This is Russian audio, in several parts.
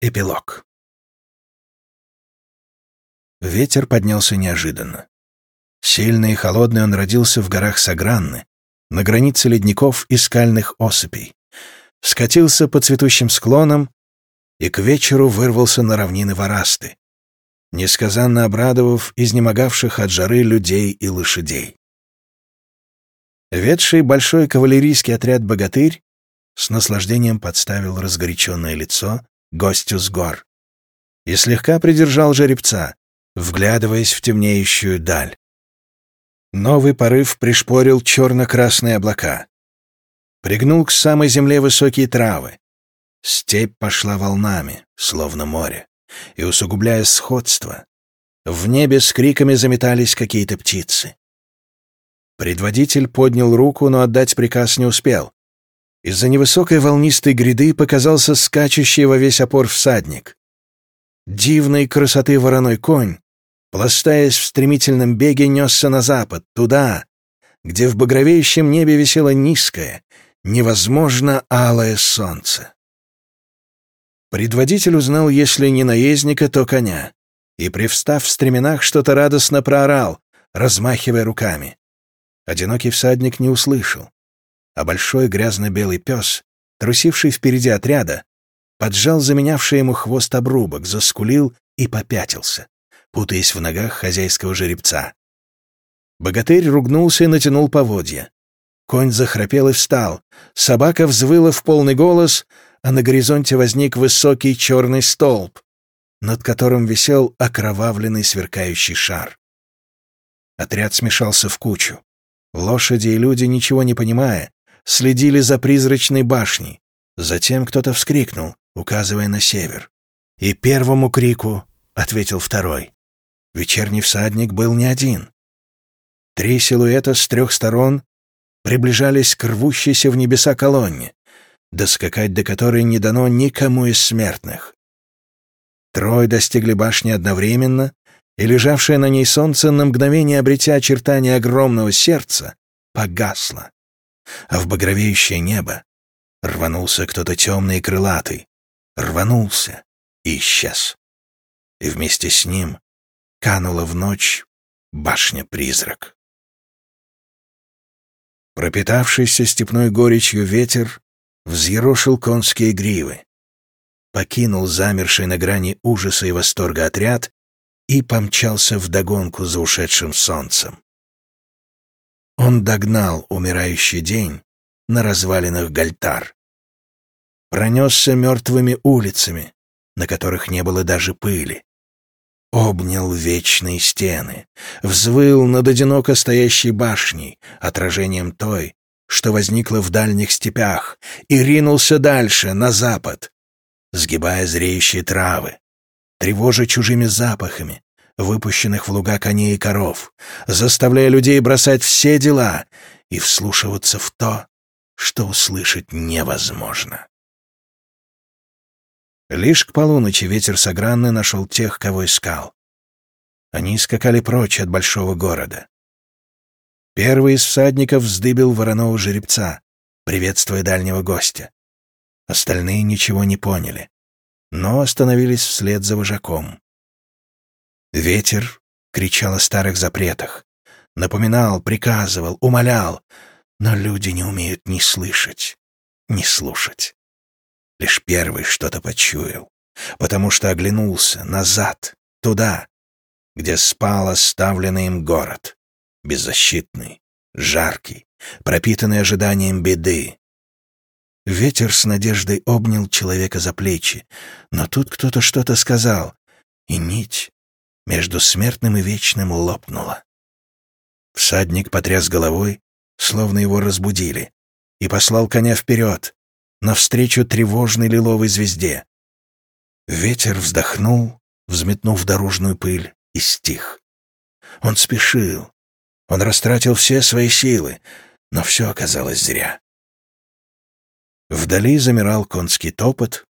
Эпилог. Ветер поднялся неожиданно. Сильный и холодный он родился в горах Сагранны, на границе ледников и скальных осыпей. Скатился по цветущим склонам и к вечеру вырвался на равнины Варасты, несказанно обрадовав изнемогавших от жары людей и лошадей. Ведший большой кавалерийский отряд «Богатырь» с наслаждением подставил разгоряченное лицо гостю с гор, и слегка придержал жеребца, вглядываясь в темнеющую даль. Новый порыв пришпорил черно-красные облака. Пригнул к самой земле высокие травы. Степь пошла волнами, словно море, и, усугубляя сходство, в небе с криками заметались какие-то птицы. Предводитель поднял руку, но отдать приказ не успел. Из-за невысокой волнистой гряды показался скачущий во весь опор всадник. Дивной красоты вороной конь, пластаясь в стремительном беге, несся на запад, туда, где в багровеющем небе висело низкое, невозможно алое солнце. Предводитель узнал, если не наездника, то коня, и, привстав в стременах, что-то радостно проорал, размахивая руками. Одинокий всадник не услышал а большой грязно-белый пес, трусивший впереди отряда, поджал заменявший ему хвост обрубок, заскулил и попятился, путаясь в ногах хозяйского жеребца. Богатырь ругнулся и натянул поводья. Конь захрапел и встал, собака взвыла в полный голос, а на горизонте возник высокий черный столб, над которым висел окровавленный сверкающий шар. Отряд смешался в кучу. Лошади и люди, ничего не понимая, следили за призрачной башней. Затем кто-то вскрикнул, указывая на север. И первому крику ответил второй. Вечерний всадник был не один. Три силуэта с трех сторон приближались к рвущейся в небеса колонне, доскакать до которой не дано никому из смертных. Трое достигли башни одновременно, и лежавшее на ней солнце, на мгновение обретя очертания огромного сердца, погасло а в багровеющее небо рванулся кто-то темный и крылатый, рванулся и исчез. И вместе с ним канула в ночь башня-призрак. Пропитавшийся степной горечью ветер взъерошил конские гривы, покинул замерший на грани ужаса и восторга отряд и помчался вдогонку за ушедшим солнцем. Он догнал умирающий день на развалинах Гальтар. Пронесся мертвыми улицами, на которых не было даже пыли. Обнял вечные стены, взвыл над одиноко стоящей башней, отражением той, что возникла в дальних степях, и ринулся дальше, на запад, сгибая зреющие травы, тревожа чужими запахами, выпущенных в луга коней и коров, заставляя людей бросать все дела и вслушиваться в то, что услышать невозможно. Лишь к полуночи ветер Сагранны нашел тех, кого искал. Они скакали прочь от большого города. Первый из всадников вздыбил вороного жеребца, приветствуя дальнего гостя. Остальные ничего не поняли, но остановились вслед за вожаком. Ветер кричал о старых запретах, напоминал, приказывал, умолял, но люди не умеют ни слышать, ни слушать. Лишь первый что-то почуял, потому что оглянулся назад, туда, где спал оставленный им город, беззащитный, жаркий, пропитанный ожиданием беды. Ветер с надеждой обнял человека за плечи, но тут кто-то что-то сказал, и нить между смертным и вечным лопнула. Всадник потряс головой, словно его разбудили, и послал коня вперед, навстречу тревожной лиловой звезде. Ветер вздохнул, взметнув дорожную пыль, и стих. Он спешил, он растратил все свои силы, но все оказалось зря. Вдали замирал конский топот,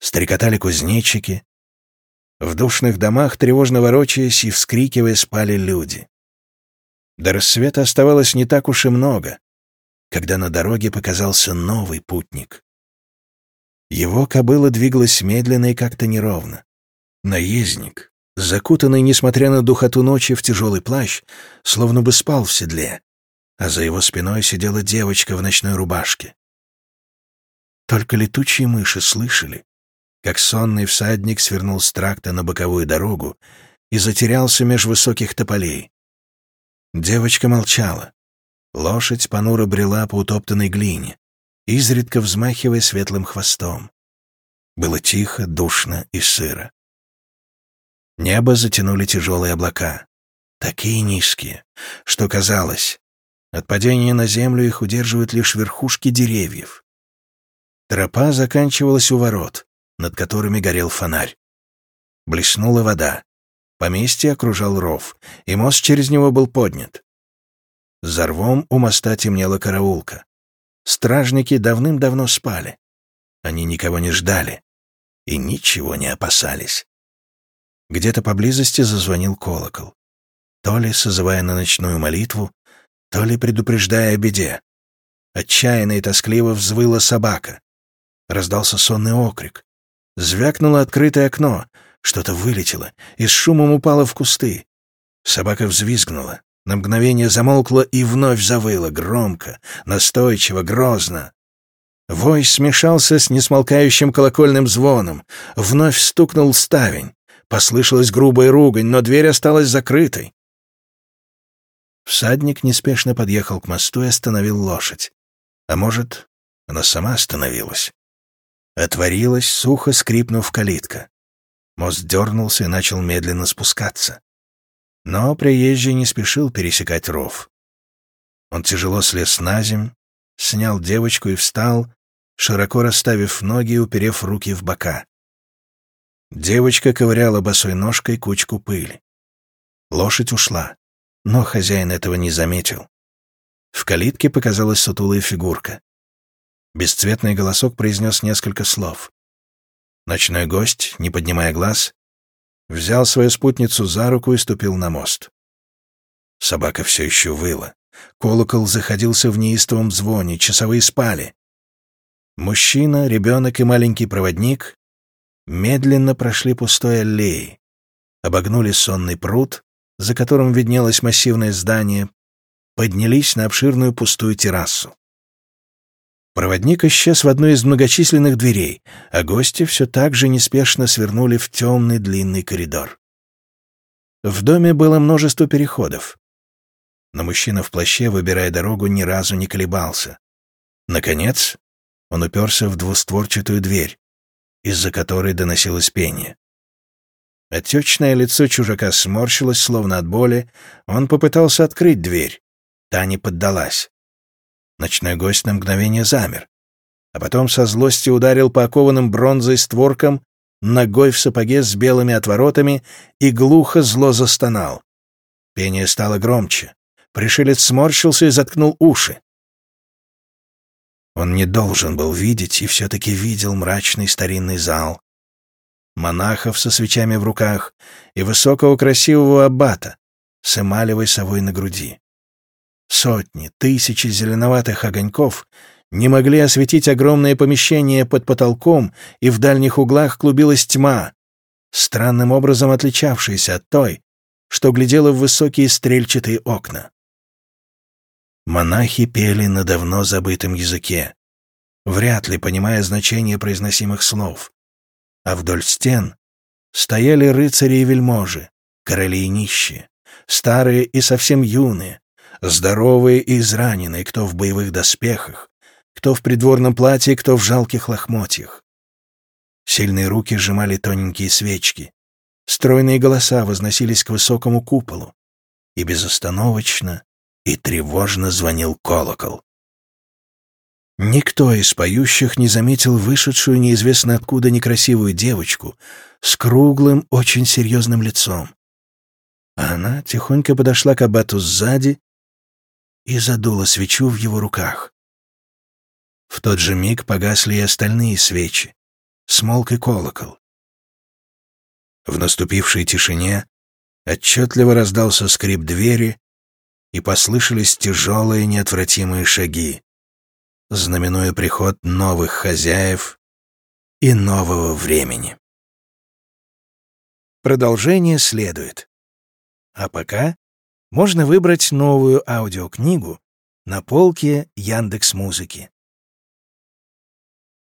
стрекотали кузнечики, в душных домах, тревожно ворочаясь и вскрикивая, спали люди. До рассвета оставалось не так уж и много, когда на дороге показался новый путник. Его кобыла двигалась медленно и как-то неровно. Наездник, закутанный, несмотря на духоту ночи, в тяжелый плащ, словно бы спал в седле, а за его спиной сидела девочка в ночной рубашке. Только летучие мыши слышали, как сонный всадник свернул с тракта на боковую дорогу и затерялся меж высоких тополей. Девочка молчала. Лошадь понуро брела по утоптанной глине, изредка взмахивая светлым хвостом. Было тихо, душно и сыро. Небо затянули тяжелые облака, такие низкие, что казалось, от падения на землю их удерживают лишь верхушки деревьев. Тропа заканчивалась у ворот, над которыми горел фонарь. Блеснула вода. Поместье окружал ров, и мост через него был поднят. За рвом у моста темнела караулка. Стражники давным-давно спали. Они никого не ждали и ничего не опасались. Где-то поблизости зазвонил колокол. То ли созывая на ночную молитву, то ли предупреждая о беде. Отчаянно и тоскливо взвыла собака. Раздался сонный окрик. Звякнуло открытое окно. Что-то вылетело и с шумом упало в кусты. Собака взвизгнула, на мгновение замолкла и вновь завыла, громко, настойчиво, грозно. Вой смешался с несмолкающим колокольным звоном. Вновь стукнул ставень. Послышалась грубая ругань, но дверь осталась закрытой. Всадник неспешно подъехал к мосту и остановил лошадь. А может, она сама остановилась. Отворилась, сухо скрипнув калитка. Мост дернулся и начал медленно спускаться. Но приезжий не спешил пересекать ров. Он тяжело слез на земь, снял девочку и встал, широко расставив ноги и уперев руки в бока. Девочка ковыряла босой ножкой кучку пыли. Лошадь ушла, но хозяин этого не заметил. В калитке показалась сутулая фигурка. Бесцветный голосок произнес несколько слов. Ночной гость, не поднимая глаз, взял свою спутницу за руку и ступил на мост. Собака все еще выла. Колокол заходился в неистовом звоне, часовые спали. Мужчина, ребенок и маленький проводник медленно прошли пустой аллеей, обогнули сонный пруд, за которым виднелось массивное здание, поднялись на обширную пустую террасу. Проводник исчез в одной из многочисленных дверей, а гости все так же неспешно свернули в темный длинный коридор. В доме было множество переходов. Но мужчина в плаще, выбирая дорогу, ни разу не колебался. Наконец, он уперся в двустворчатую дверь, из-за которой доносилось пение. Отечное лицо чужака сморщилось, словно от боли. Он попытался открыть дверь. Та не поддалась. Ночной гость на мгновение замер, а потом со злости ударил по окованным бронзой створкам ногой в сапоге с белыми отворотами и глухо зло застонал. Пение стало громче. Пришелец сморщился и заткнул уши. Он не должен был видеть и все-таки видел мрачный старинный зал. Монахов со свечами в руках и высокого красивого аббата с эмалевой совой на груди. Сотни, тысячи зеленоватых огоньков не могли осветить огромное помещение под потолком, и в дальних углах клубилась тьма, странным образом отличавшаяся от той, что глядела в высокие стрельчатые окна. Монахи пели на давно забытом языке, вряд ли понимая значение произносимых слов. А вдоль стен стояли рыцари и вельможи, короли и нищие, старые и совсем юные, Здоровые и израненные, кто в боевых доспехах, кто в придворном платье, кто в жалких лохмотьях. Сильные руки сжимали тоненькие свечки. Стройные голоса возносились к высокому куполу. И безостановочно и тревожно звонил колокол. Никто из поющих не заметил вышедшую неизвестно откуда некрасивую девочку с круглым, очень серьезным лицом. Она тихонько подошла к абату сзади и задула свечу в его руках. В тот же миг погасли и остальные свечи, смолк и колокол. В наступившей тишине отчетливо раздался скрип двери, и послышались тяжелые неотвратимые шаги, знаменуя приход новых хозяев и нового времени. Продолжение следует. А пока можно выбрать новую аудиокнигу на полке Яндекс Музыки.